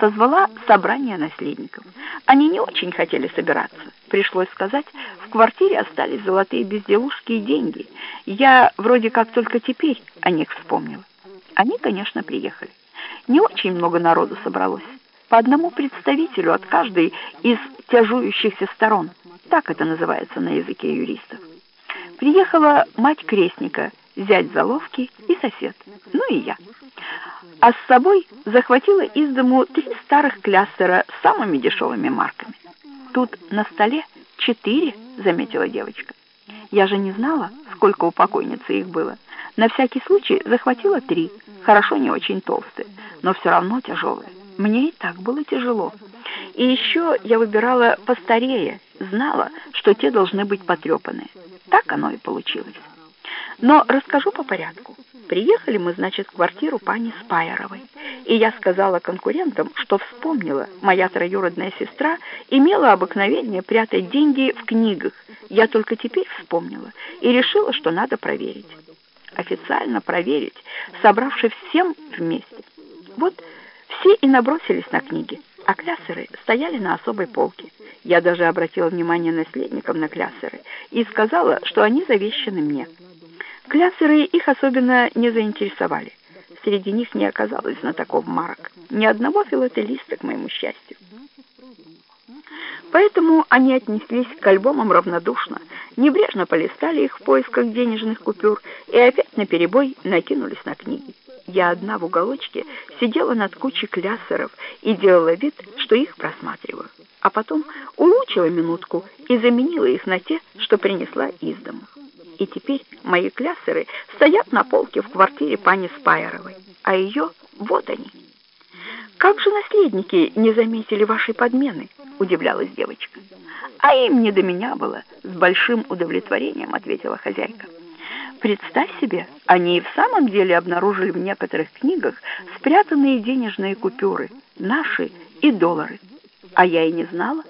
созвала собрание наследников. Они не очень хотели собираться. Пришлось сказать, в квартире остались золотые безделушки и деньги. Я вроде как только теперь о них вспомнила. Они, конечно, приехали. Не очень много народу собралось. По одному представителю от каждой из тяжующихся сторон. Так это называется на языке юристов. Приехала мать крестника, зять заловки и сосед, ну и я. А с собой захватила из дому три старых клястера с самыми дешевыми марками. Тут на столе четыре, заметила девочка. Я же не знала, сколько у покойницы их было. На всякий случай захватила три, хорошо не очень толстые, но все равно тяжелые. Мне и так было тяжело. И еще я выбирала постарее, знала, что те должны быть потрепанные. Так оно и получилось. Но расскажу по порядку. Приехали мы, значит, в квартиру пани Спайеровой. И я сказала конкурентам, что вспомнила, моя троюродная сестра имела обыкновение прятать деньги в книгах. Я только теперь вспомнила и решила, что надо проверить. Официально проверить, собравшись всем вместе. Вот все и набросились на книги, а клясеры стояли на особой полке. Я даже обратила внимание наследников на клясеры и сказала, что они завещаны мне. Клясеры их особенно не заинтересовали. Среди них не оказалось знатоков марок. Ни одного филателиста, к моему счастью. Поэтому они отнеслись к альбомам равнодушно, небрежно полистали их в поисках денежных купюр и опять наперебой накинулись на книги. Я одна в уголочке сидела над кучей клясеров и делала вид, что их просматриваю. А потом улучила минутку и заменила их на те, что принесла из дому. И теперь мои клясеры стоят на полке в квартире пани Спайеровой, а ее вот они. «Как же наследники не заметили вашей подмены?» — удивлялась девочка. «А им не до меня было», — с большим удовлетворением ответила хозяйка. Представь себе, они и в самом деле обнаружили в некоторых книгах спрятанные денежные купюры, наши и доллары. А я и не знала.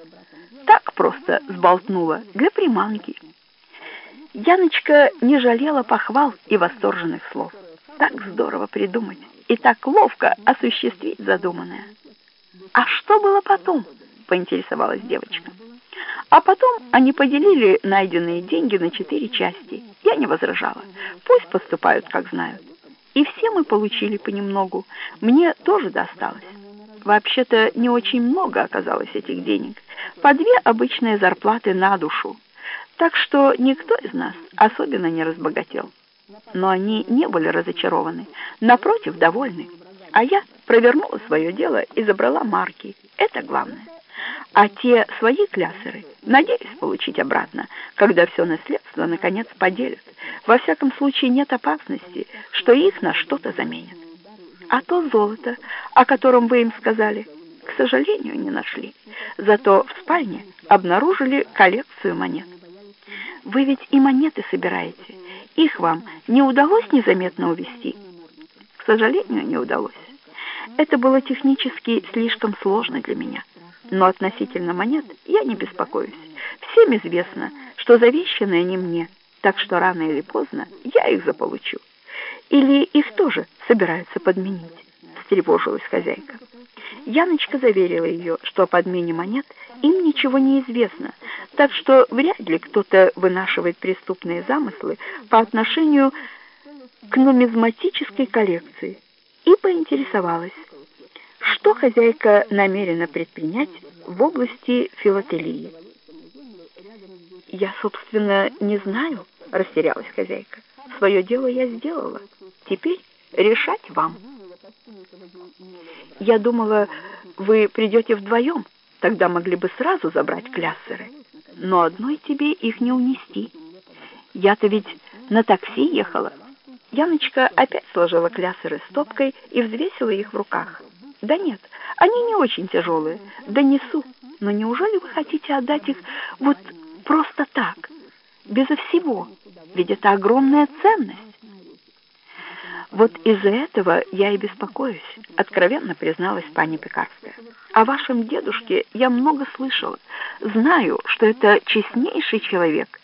Так просто сболтнула для приманки. Яночка не жалела похвал и восторженных слов. Так здорово придумать и так ловко осуществить задуманное. «А что было потом?» — поинтересовалась девочка. А потом они поделили найденные деньги на четыре части. Я не возражала. Пусть поступают, как знают. И все мы получили понемногу. Мне тоже досталось. Вообще-то не очень много оказалось этих денег. По две обычные зарплаты на душу. Так что никто из нас особенно не разбогател. Но они не были разочарованы. Напротив, довольны. А я провернула свое дело и забрала марки. Это главное а те свои клясеры надеюсь получить обратно, когда все наследство наконец поделят. Во всяком случае нет опасности, что их на что-то заменят. А то золото, о котором вы им сказали, к сожалению, не нашли. Зато в спальне обнаружили коллекцию монет. Вы ведь и монеты собираете. Их вам не удалось незаметно увести? К сожалению, не удалось. Это было технически слишком сложно для меня но относительно монет я не беспокоюсь. Всем известно, что завещаны они мне, так что рано или поздно я их заполучу. Или их тоже собираются подменить, встревожилась хозяйка. Яночка заверила ее, что о подмене монет им ничего не известно, так что вряд ли кто-то вынашивает преступные замыслы по отношению к нумизматической коллекции, и поинтересовалась, что хозяйка намерена предпринять в области филателии? Я, собственно, не знаю, растерялась хозяйка. Свое дело я сделала. Теперь решать вам. Я думала, вы придете вдвоем, тогда могли бы сразу забрать кляссеры. Но одной тебе их не унести. Я-то ведь на такси ехала. Яночка опять сложила кляссеры стопкой и взвесила их в руках. Да нет, они не очень тяжелые. Донесу. Но неужели вы хотите отдать их вот просто так, безо всего? Ведь это огромная ценность. Вот из-за этого я и беспокоюсь, откровенно призналась пани Пекарская. О вашем дедушке я много слышала. Знаю, что это честнейший человек